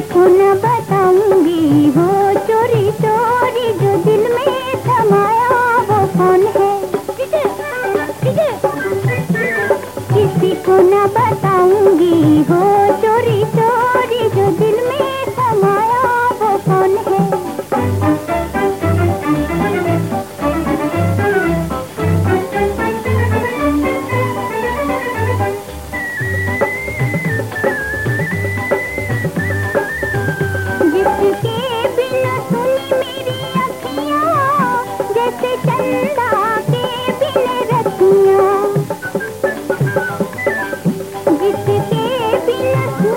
किसी को बताऊँगी हो चोरी चोरी जो दिल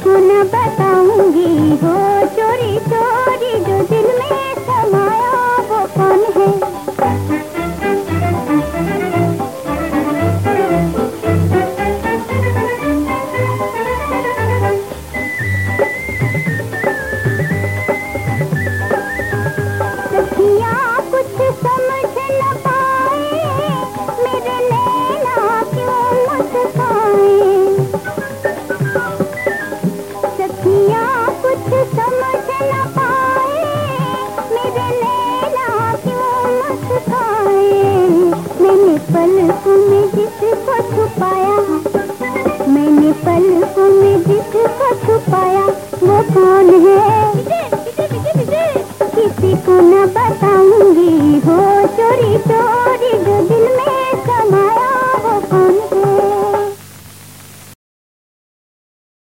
न बताऊँगी वो पल